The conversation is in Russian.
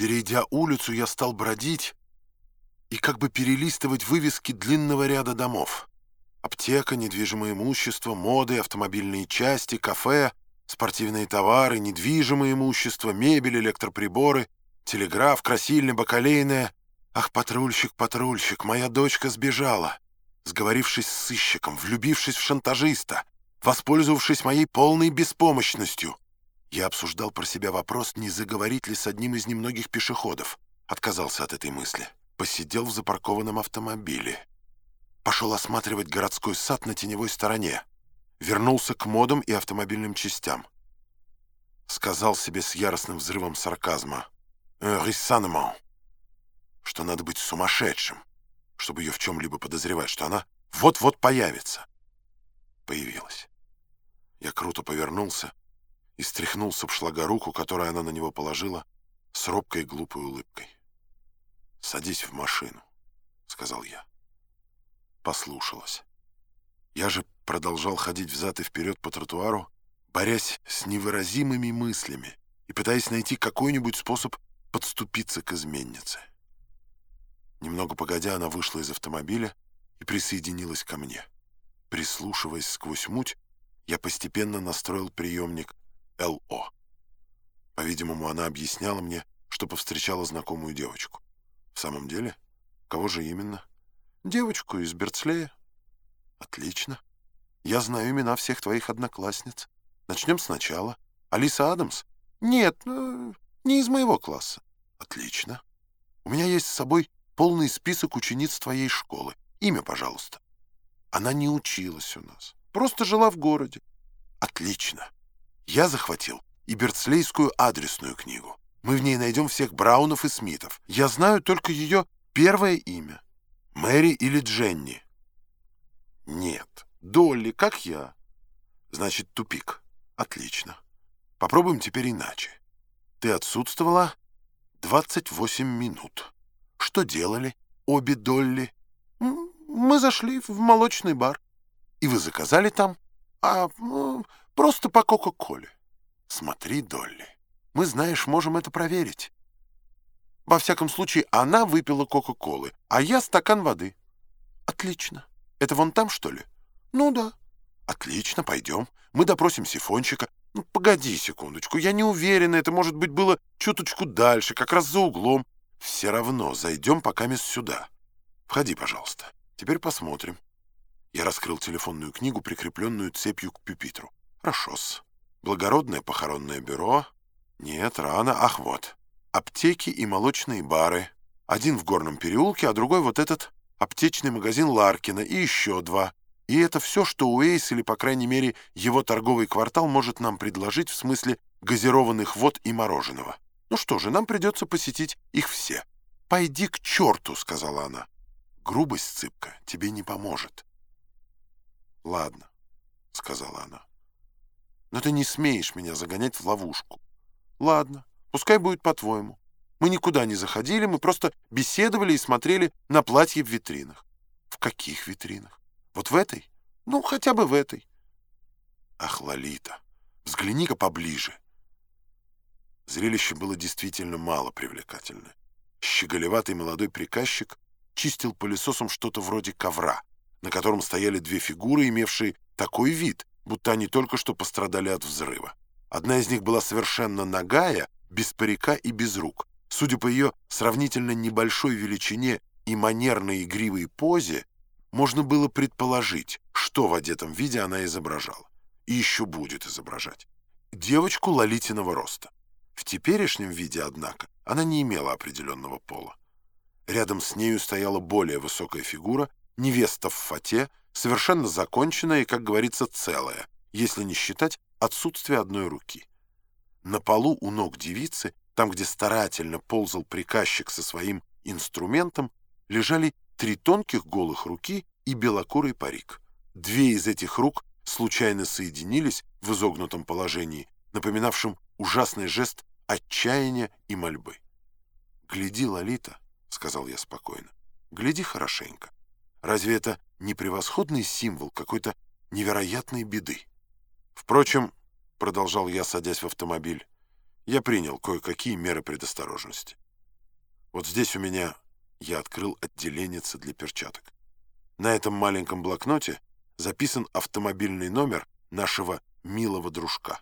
Перейдя улицу, я стал бродить и как бы перелистывать вывески длинного ряда домов. Аптека, недвижимое имущество, моды, автомобильные части, кафе, спортивные товары, недвижимое имущество, мебель, электроприборы, телеграф, красильня, бакалейная. Ах, патрульщик, патрульщик, моя дочка сбежала, сговорившись с сыщиком, влюбившись в шантажиста, воспользовавшись моей полной беспомощностью. Я обсуждал про себя вопрос, не заговорить ли с одним из немногих пешеходов. Отказался от этой мысли. Посидел в запаркованном автомобиле. Пошел осматривать городской сад на теневой стороне. Вернулся к модам и автомобильным частям. Сказал себе с яростным взрывом сарказма «Рисанемент», что надо быть сумасшедшим, чтобы ее в чем-либо подозревать, что она вот-вот появится. Появилась. Я круто повернулся и стряхнул с обшлага руку, которую она на него положила, с робкой глупой улыбкой. «Садись в машину», — сказал я. Послушалась. Я же продолжал ходить взад и вперед по тротуару, борясь с невыразимыми мыслями и пытаясь найти какой-нибудь способ подступиться к изменнице. Немного погодя, она вышла из автомобиля и присоединилась ко мне. Прислушиваясь сквозь муть, я постепенно настроил приемник Л.О. По-видимому, она объясняла мне, что повстречала знакомую девочку. В самом деле? Кого же именно? Девочку из Берцлея. Отлично. Я знаю имена всех твоих одноклассниц. Начнем сначала. Алиса Адамс? Нет, ну, не из моего класса. Отлично. У меня есть с собой полный список учениц твоей школы. Имя, пожалуйста. Она не училась у нас. Просто жила в городе. Отлично. Я захватил и Берцлейскую адресную книгу. Мы в ней найдем всех Браунов и Смитов. Я знаю только ее первое имя. Мэри или Дженни? Нет. Долли, как я. Значит, тупик. Отлично. Попробуем теперь иначе. Ты отсутствовала 28 минут. Что делали обе Долли? Мы зашли в молочный бар. И вы заказали там? А, Просто по Кока-Коле. Смотри, Долли, мы, знаешь, можем это проверить. Во всяком случае, она выпила Кока-Колы, а я стакан воды. Отлично. Это вон там, что ли? Ну да. Отлично, пойдем. Мы допросим сифончика. Ну, погоди секундочку, я не уверена, это, может быть, было чуточку дальше, как раз за углом. Все равно зайдем пока мест сюда. Входи, пожалуйста. Теперь посмотрим. Я раскрыл телефонную книгу, прикрепленную цепью к пюпитру. Хорошо-с. Благородное похоронное бюро. Нет, рано. Ах, вот. Аптеки и молочные бары. Один в Горном переулке, а другой вот этот аптечный магазин Ларкина и еще два. И это все, что Уэйс, или, по крайней мере, его торговый квартал может нам предложить в смысле газированных вод и мороженого. Ну что же, нам придется посетить их все. «Пойди к черту», — сказала она. «Грубость, цыпка, тебе не поможет». «Ладно», — сказала она. Но ты не смеешь меня загонять в ловушку. Ладно, пускай будет по-твоему. Мы никуда не заходили, мы просто беседовали и смотрели на платье в витринах. В каких витринах? Вот в этой? Ну, хотя бы в этой. Ах, Лолита, взгляни-ка поближе. Зрелище было действительно мало привлекательное. Щеголеватый молодой приказчик чистил пылесосом что-то вроде ковра, на котором стояли две фигуры, имевшие такой вид, будто они только что пострадали от взрыва. Одна из них была совершенно нагая, без парика и без рук. Судя по ее сравнительно небольшой величине и манерной игривой позе, можно было предположить, что в одетом виде она изображала. И еще будет изображать. Девочку лолитиного роста. В теперешнем виде, однако, она не имела определенного пола. Рядом с нею стояла более высокая фигура, невеста в фате, совершенно законченная и, как говорится, целая, если не считать отсутствие одной руки. На полу у ног девицы, там, где старательно ползал приказчик со своим инструментом, лежали три тонких голых руки и белокурый парик. Две из этих рук случайно соединились в изогнутом положении, напоминавшем ужасный жест отчаяния и мольбы. «Гляди, Лолита», — сказал я спокойно, — «гляди хорошенько. Разве это не превосходный символ какой-то невероятной беды? Впрочем, продолжал я, садясь в автомобиль, я принял кое-какие меры предосторожности. Вот здесь у меня я открыл отделенница для перчаток. На этом маленьком блокноте записан автомобильный номер нашего милого дружка.